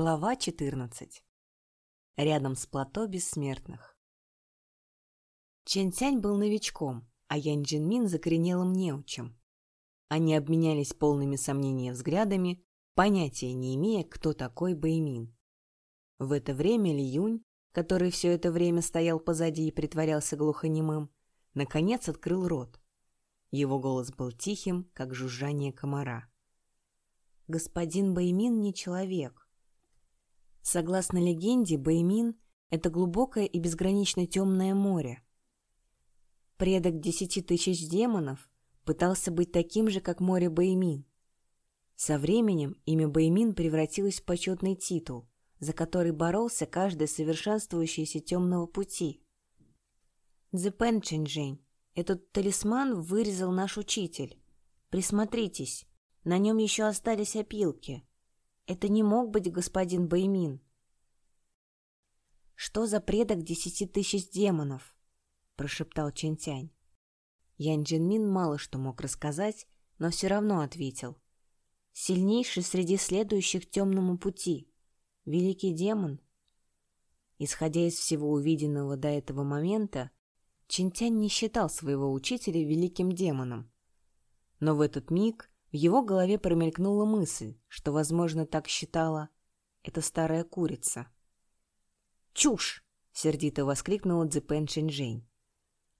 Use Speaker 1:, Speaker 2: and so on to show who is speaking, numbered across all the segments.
Speaker 1: Глава 14. Рядом с плато бессмертных. Чен Цянь был новичком, а Янь Джинмин закоренелым неучем. Они обменялись полными сомнения взглядами, понятия не имея, кто такой Бэймин. В это время Ли Юнь, который все это время стоял позади и притворялся глухонемым, наконец открыл рот. Его голос был тихим, как жужжание комара. «Господин Бэймин не человек. Согласно легенде, Бэймин — это глубокое и безгранично темное море. Предок десяти тысяч демонов пытался быть таким же, как море Бэймин. Со временем имя Бэймин превратилось в почетный титул, за который боролся каждый совершенствующийся темного пути. Цзэпэн Чэньчжэнь, этот талисман вырезал наш учитель. Присмотритесь, на нем еще остались опилки. Это не мог быть господин Баймин. «Что за предок десяти тысяч демонов?» — прошептал Чентянь. Ян Джинмин мало что мог рассказать, но все равно ответил. «Сильнейший среди следующих темному пути. Великий демон». Исходя из всего увиденного до этого момента, Чинтянь не считал своего учителя великим демоном. Но в этот миг в его голове промелькнула мысль, что, возможно, так считала эта старая курица. «Чушь!» — сердито воскликнула Цзэпэн Чэньчжэнь.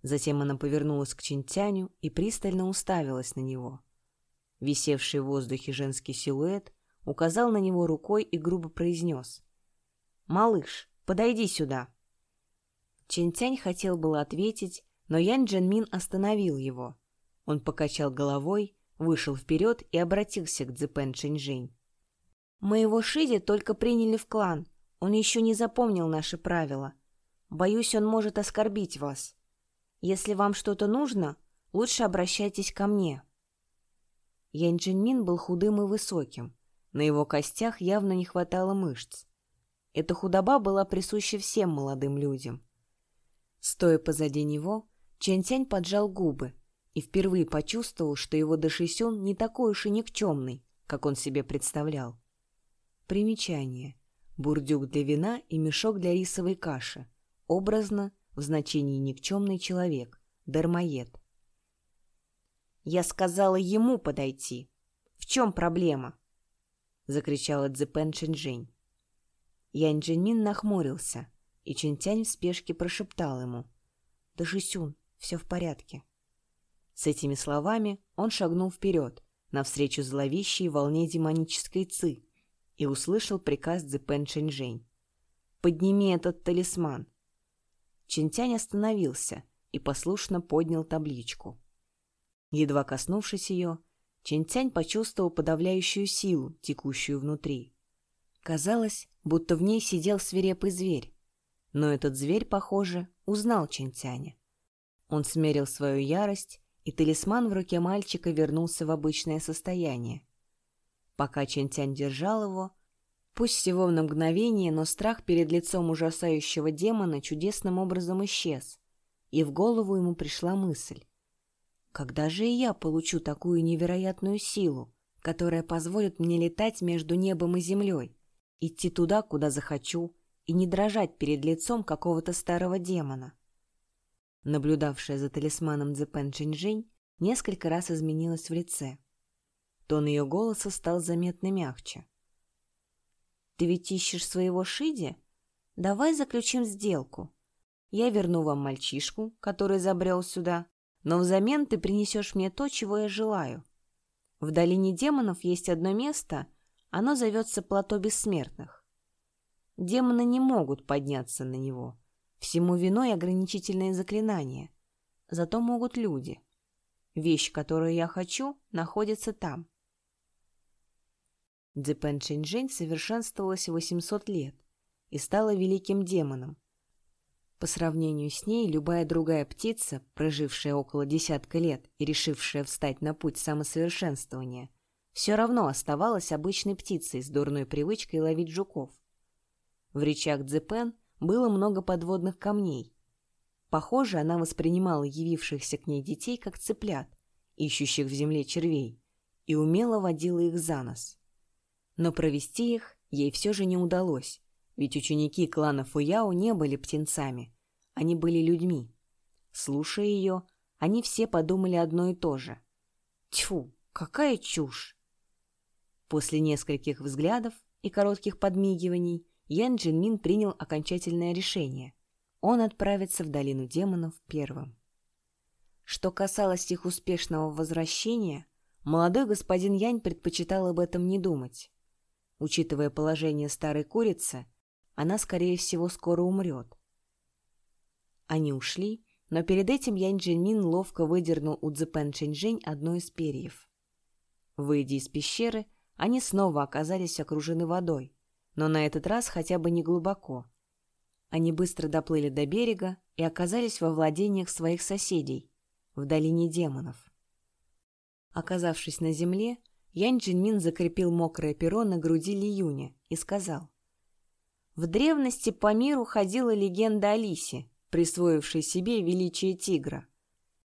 Speaker 1: Затем она повернулась к Чинтяню и пристально уставилась на него. Висевший в воздухе женский силуэт указал на него рукой и грубо произнес. «Малыш, подойди сюда!» Чинтянь хотел было ответить, но Ян Джанмин остановил его. Он покачал головой вышел вперед и обратился к Цзэпэн Шэньчжэнь. «Моего Шиди только приняли в клан. Он еще не запомнил наши правила. Боюсь, он может оскорбить вас. Если вам что-то нужно, лучше обращайтесь ко мне». Янь Джинмин был худым и высоким. На его костях явно не хватало мышц. Эта худоба была присуща всем молодым людям. Стоя позади него, Чэнь Тянь поджал губы, и впервые почувствовал, что его Дашисюн не такой уж и никчемный, как он себе представлял. Примечание. Бурдюк для вина и мешок для рисовой каши. Образно, в значении никчемный человек, дармоед. «Я сказала ему подойти. В чем проблема?» — закричала Цзэпэн Чинжэнь. Янь Джинмин нахмурился, и Чинтянь в спешке прошептал ему. «Дашисюн, все в порядке». С этими словами он шагнул вперед, навстречу зловещей волне демонической ци, и услышал приказ Цзэпэн Чэньчжэнь. «Подними этот талисман!» Чинтянь остановился и послушно поднял табличку. Едва коснувшись ее, Чинтянь почувствовал подавляющую силу, текущую внутри. Казалось, будто в ней сидел свирепый зверь. Но этот зверь, похоже, узнал Чинтяня. Он смерил свою ярость и талисман в руке мальчика вернулся в обычное состояние. Пока Чентянь держал его, пусть всего на мгновение, но страх перед лицом ужасающего демона чудесным образом исчез, и в голову ему пришла мысль. Когда же и я получу такую невероятную силу, которая позволит мне летать между небом и землей, идти туда, куда захочу, и не дрожать перед лицом какого-то старого демона? Наблюдавшая за талисманом Цзэпэн Чинжинь, несколько раз изменилась в лице. Тон ее голоса стал заметно мягче. «Ты ведь ищешь своего Шиди? Давай заключим сделку. Я верну вам мальчишку, который забрел сюда, но взамен ты принесешь мне то, чего я желаю. В долине демонов есть одно место, оно зовется Плато Бессмертных. Демоны не могут подняться на него, Всему виной ограничительные заклинания. Зато могут люди. Вещь, которую я хочу, находится там. Цзэпэн Шэньчжэнь совершенствовалась 800 лет и стала великим демоном. По сравнению с ней, любая другая птица, прожившая около десятка лет и решившая встать на путь самосовершенствования, все равно оставалась обычной птицей с дурной привычкой ловить жуков. В речах Цзэпэн – было много подводных камней. Похоже, она воспринимала явившихся к ней детей как цыплят, ищущих в земле червей, и умело водила их за нос. Но провести их ей все же не удалось, ведь ученики клана Фуяо не были птенцами, они были людьми. Слушая ее, они все подумали одно и то же. Тьфу, какая чушь! После нескольких взглядов и коротких подмигиваний Ян Джинмин принял окончательное решение. Он отправится в долину демонов первым. Что касалось их успешного возвращения, молодой господин Янь предпочитал об этом не думать. Учитывая положение старой курицы, она, скорее всего, скоро умрет. Они ушли, но перед этим Янь Джинмин ловко выдернул у Цзэпэн Чэньчжэнь одно из перьев. Выйдя из пещеры, они снова оказались окружены водой, но на этот раз хотя бы не глубоко. Они быстро доплыли до берега и оказались во владениях своих соседей, в долине демонов. Оказавшись на земле, Янь Джинмин закрепил мокрое перо на груди Ли Юня и сказал. В древности по миру ходила легенда о лисе, присвоившей себе величие тигра.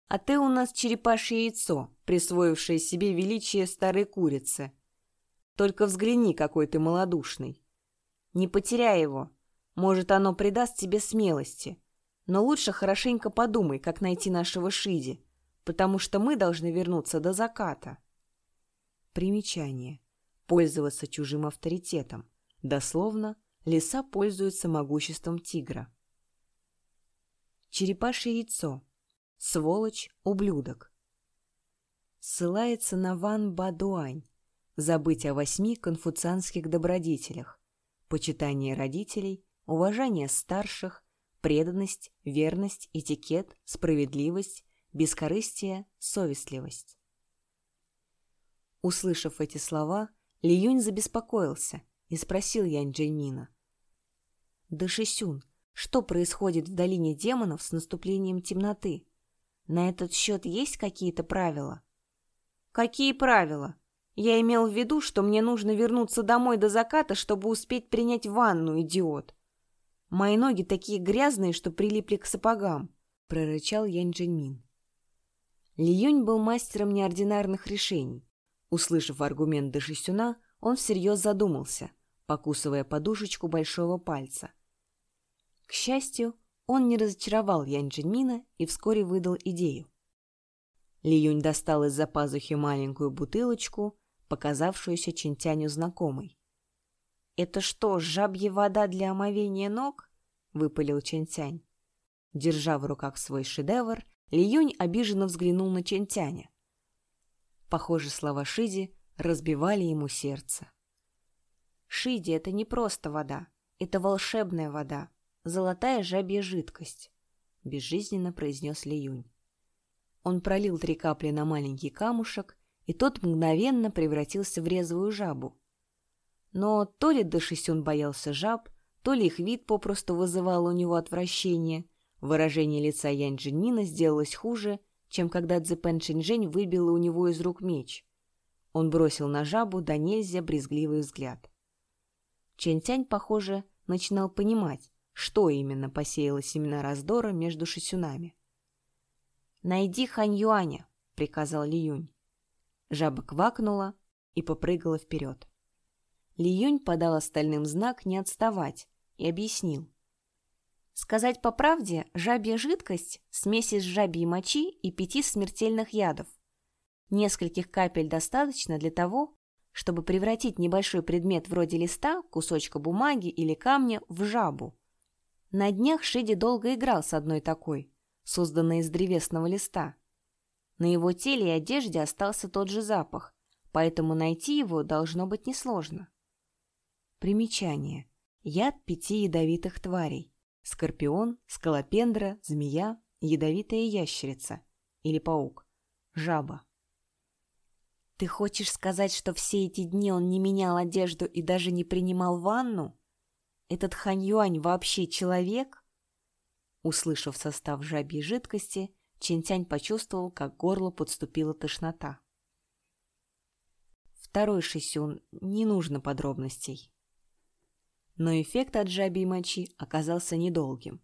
Speaker 1: А ты у нас черепашье яйцо, присвоившее себе величие старой курицы. Только взгляни, какой ты малодушный. Не потеряй его, может, оно придаст тебе смелости. Но лучше хорошенько подумай, как найти нашего Шиди, потому что мы должны вернуться до заката. Примечание. Пользоваться чужим авторитетом. Дословно, лиса пользуется могуществом тигра. Черепашье яйцо. Сволочь, ублюдок. Ссылается на Ван Бадуань. Забыть о восьми конфуцианских добродетелях. Почитание родителей, уважение старших, преданность, верность, этикет, справедливость, бескорыстие, совестливость. Услышав эти слова, Ли Юнь забеспокоился и спросил Янь Джеймина. «Да Шисюн, что происходит в долине демонов с наступлением темноты? На этот счет есть какие-то правила? Какие правила? Я имел в виду, что мне нужно вернуться домой до заката, чтобы успеть принять ванну, идиот. Мои ноги такие грязные, что прилипли к сапогам, прорычал Янь Джинмин. Ли Юнь был мастером неординарных решений. Услышав аргумент Дашисюна, он всерьез задумался, покусывая подушечку большого пальца. К счастью, он не разочаровал Янь Джинмина и вскоре выдал идею. Ли Юнь достал из-за пазухи маленькую бутылочку, показавшуюся Чинтяню знакомой. «Это что, жабья вода для омовения ног?» — выпалил Чинтянь. Держа в руках свой шедевр, Ли Юнь обиженно взглянул на Чинтяня. Похоже, слова Шиди разбивали ему сердце. «Шиди — это не просто вода, это волшебная вода, золотая жабья жидкость», — безжизненно произнес Ли Юнь. Он пролил три капли на маленький камушек, и тот мгновенно превратился в резвую жабу. Но то ли Дашисюн боялся жаб, то ли их вид попросту вызывал у него отвращение. Выражение лица Янь Джинмина сделалось хуже, чем когда Цзэпэн Шинжэнь выбила у него из рук меч. Он бросил на жабу до нельзя брезгливый взгляд. Чэнь Тянь, похоже, начинал понимать, что именно посеяло семена раздора между шисюнами. «Найди Хань Юаня», — приказал Ли Юнь. Жаба квакнула и попрыгала вперед. Ли Юнь подал остальным знак не отставать и объяснил. Сказать по правде, жабья жидкость – смесь из жабьей мочи и пяти смертельных ядов. Нескольких капель достаточно для того, чтобы превратить небольшой предмет вроде листа, кусочка бумаги или камня в жабу. На днях Шиди долго играл с одной такой, созданной из древесного листа. На его теле и одежде остался тот же запах, поэтому найти его должно быть несложно. Примечание. Яд пяти ядовитых тварей. Скорпион, скалопендра, змея, ядовитая ящерица или паук, жаба. Ты хочешь сказать, что все эти дни он не менял одежду и даже не принимал ванну? Этот Хань вообще человек? Услышав состав жабьей жидкости, Чинтянь почувствовал, как горло подступила тошнота. Второй Шисюн, не нужно подробностей. Но эффект от жабьей мочи оказался недолгим.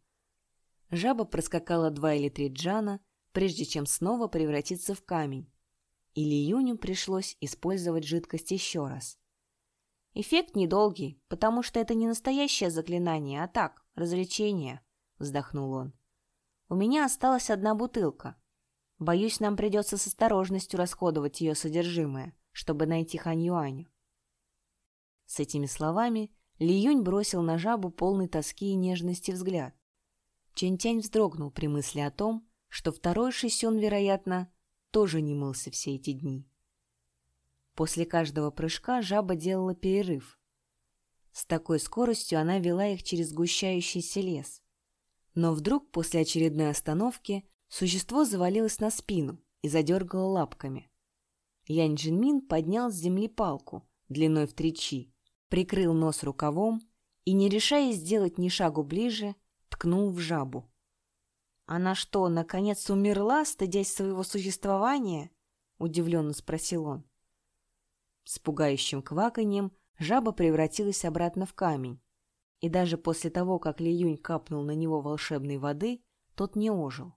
Speaker 1: Жаба проскакала два или три джана, прежде чем снова превратиться в камень. И Ли Юню пришлось использовать жидкость еще раз. Эффект недолгий, потому что это не настоящее заклинание, а так, развлечение, вздохнул он. У меня осталась одна бутылка. Боюсь, нам придется с осторожностью расходовать ее содержимое, чтобы найти Хань Юаню. С этими словами Ли Юнь бросил на жабу полный тоски и нежности взгляд. Чэнь Тянь вздрогнул при мысли о том, что второй Шисюн, вероятно, тоже не мылся все эти дни. После каждого прыжка жаба делала перерыв. С такой скоростью она вела их через сгущающийся лес. Но вдруг, после очередной остановки, существо завалилось на спину и задергало лапками. Янь Джинмин поднял с земли палку длиной в три чи, прикрыл нос рукавом и, не решаясь сделать ни шагу ближе, ткнул в жабу. «Она что, наконец умерла, стыдясь своего существования?» — удивленно спросил он. С пугающим кваканьем жаба превратилась обратно в камень. И даже после того, как Ли Юнь капнул на него волшебной воды, тот не ожил.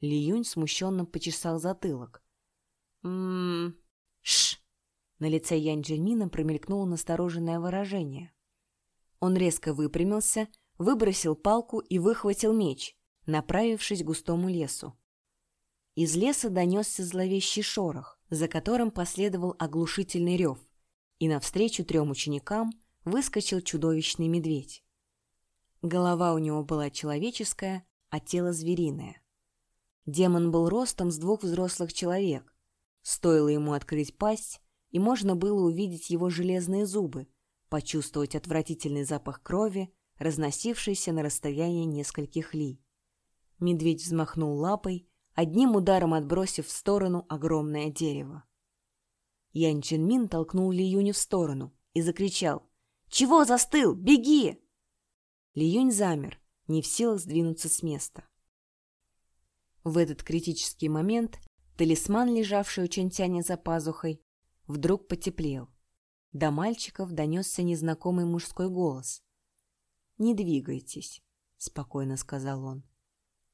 Speaker 1: Ли Юнь смущенно почесал затылок. «М-м-м... Шш!» На лице Янь Джинмина промелькнуло настороженное выражение. Он резко выпрямился, выбросил палку и выхватил меч, направившись к густому лесу. Из леса донесся зловещий шорох за которым последовал оглушительный рев, и навстречу трем ученикам выскочил чудовищный медведь. Голова у него была человеческая, а тело звериное. Демон был ростом с двух взрослых человек. Стоило ему открыть пасть, и можно было увидеть его железные зубы, почувствовать отвратительный запах крови, разносившийся на расстоянии нескольких ли. Медведь взмахнул лапой, одним ударом отбросив в сторону огромное дерево. Ян Чинмин толкнул Ли Юня в сторону и закричал «Чего застыл? Беги!» Ли Юнь замер, не в силах сдвинуться с места. В этот критический момент талисман, лежавший у Чентяня за пазухой, вдруг потеплел. До мальчиков донесся незнакомый мужской голос. «Не двигайтесь», — спокойно сказал он.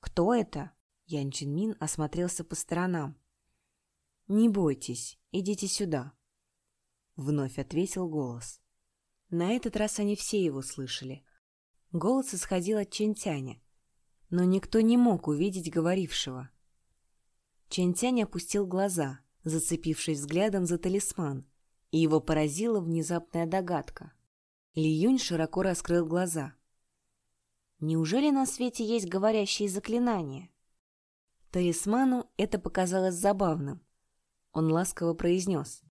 Speaker 1: «Кто это?» Ян Чинмин осмотрелся по сторонам. «Не бойтесь, идите сюда», — вновь ответил голос. На этот раз они все его слышали. Голос исходил от Чентяня, но никто не мог увидеть говорившего. Чентянь опустил глаза, зацепившись взглядом за талисман, и его поразила внезапная догадка. Ли Юнь широко раскрыл глаза. «Неужели на свете есть говорящие заклинания?» Талисману это показалось забавным. Он ласково произнес.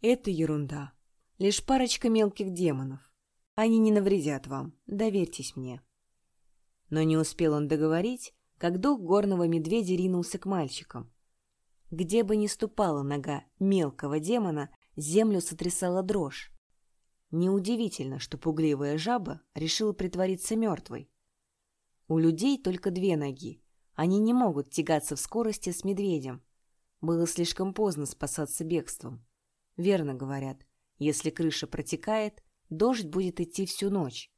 Speaker 1: «Это ерунда. Лишь парочка мелких демонов. Они не навредят вам, доверьтесь мне». Но не успел он договорить, как дух горного медведя ринулся к мальчикам. Где бы ни ступала нога мелкого демона, землю сотрясала дрожь. Неудивительно, что пугливая жаба решила притвориться мертвой. У людей только две ноги, они не могут тягаться в скорости с медведем. Было слишком поздно спасаться бегством. Верно говорят, если крыша протекает, дождь будет идти всю ночь.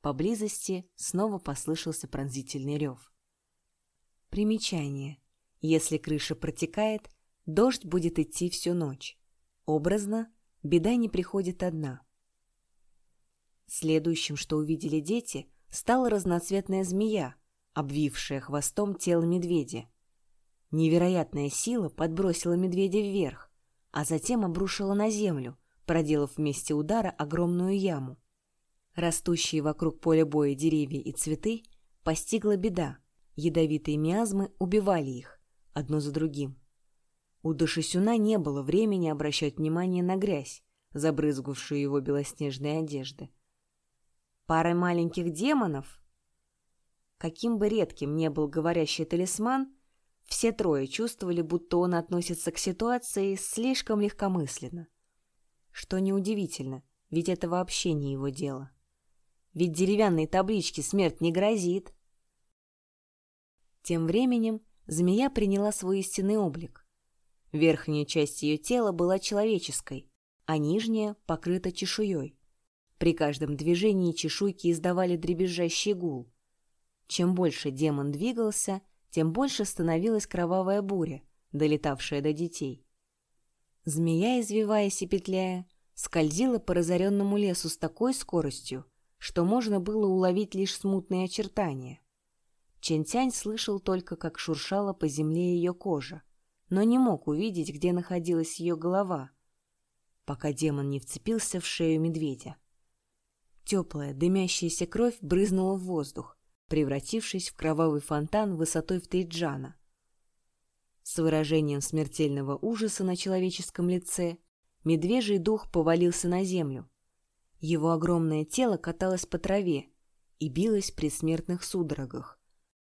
Speaker 1: Поблизости снова послышался пронзительный рев. Примечание. Если крыша протекает, дождь будет идти всю ночь. Образно, беда не приходит одна. Следующим, что увидели дети, стала разноцветная змея, обвившая хвостом тело медведя. Невероятная сила подбросила медведя вверх, а затем обрушила на землю, проделав вместе удара огромную яму. Растущие вокруг поля боя деревья и цветы постигла беда. Ядовитые миазмы убивали их, одно за другим. У Дашисюна не было времени обращать внимание на грязь, забрызгавшую его белоснежные одежды. Пара маленьких демонов Каким бы редким ни был говорящий талисман, все трое чувствовали, будто он относится к ситуации слишком легкомысленно. Что неудивительно, ведь это вообще не его дело. Ведь деревянной табличке смерть не грозит. Тем временем змея приняла свой истинный облик. Верхняя часть ее тела была человеческой, а нижняя покрыта чешуей. При каждом движении чешуйки издавали дребезжащий гул. Чем больше демон двигался, тем больше становилась кровавая буря, долетавшая до детей. Змея, извиваясь и петляя, скользила по разоренному лесу с такой скоростью, что можно было уловить лишь смутные очертания. Чентянь слышал только, как шуршала по земле ее кожа, но не мог увидеть, где находилась ее голова, пока демон не вцепился в шею медведя. Теплая, дымящаяся кровь брызнула в воздух, превратившись в кровавый фонтан высотой в три джана. С выражением смертельного ужаса на человеческом лице медвежий дух повалился на землю. Его огромное тело каталось по траве и билось при смертных судорогах.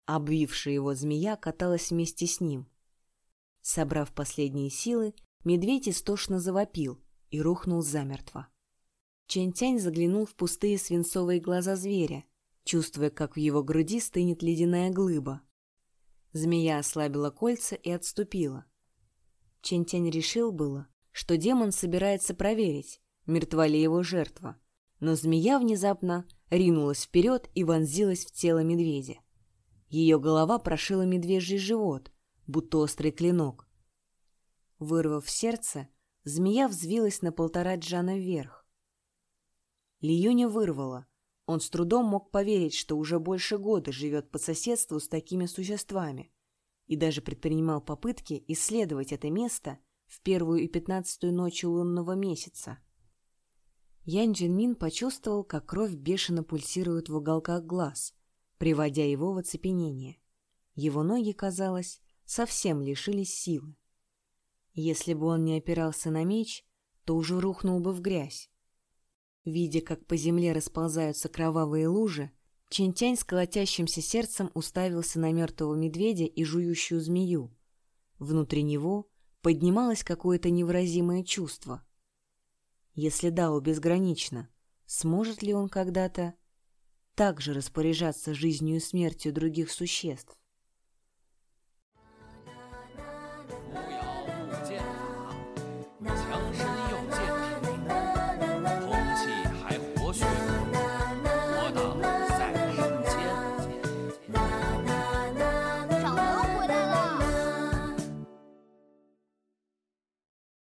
Speaker 1: Обвившая его змея каталась вместе с ним. Собрав последние силы, медведь истошно завопил и рухнул замертво. Чэнь-Тянь заглянул в пустые свинцовые глаза зверя, чувствуя, как в его груди стынет ледяная глыба. Змея ослабила кольца и отступила. Чэнь-Тянь решил было, что демон собирается проверить, мертва ли его жертва, но змея внезапно ринулась вперед и вонзилась в тело медведя. Ее голова прошила медвежий живот, будто острый клинок. Вырвав сердце, змея взвилась на полтора джана вверх. Лиюня вырвала. Он с трудом мог поверить, что уже больше года живет по соседству с такими существами, и даже предпринимал попытки исследовать это место в первую и пятнадцатую ночи лунного месяца. Ян Джинмин почувствовал, как кровь бешено пульсирует в уголках глаз, приводя его в оцепенение. Его ноги, казалось, совсем лишились силы. Если бы он не опирался на меч, то уже рухнул бы в грязь. Видя, как по земле расползаются кровавые лужи, Чинтянь с колотящимся сердцем уставился на мертвого медведя и жующую змею. Внутри него поднималось какое-то невыразимое чувство. Если Дао безгранично, сможет ли он когда-то также распоряжаться жизнью и смертью других существ.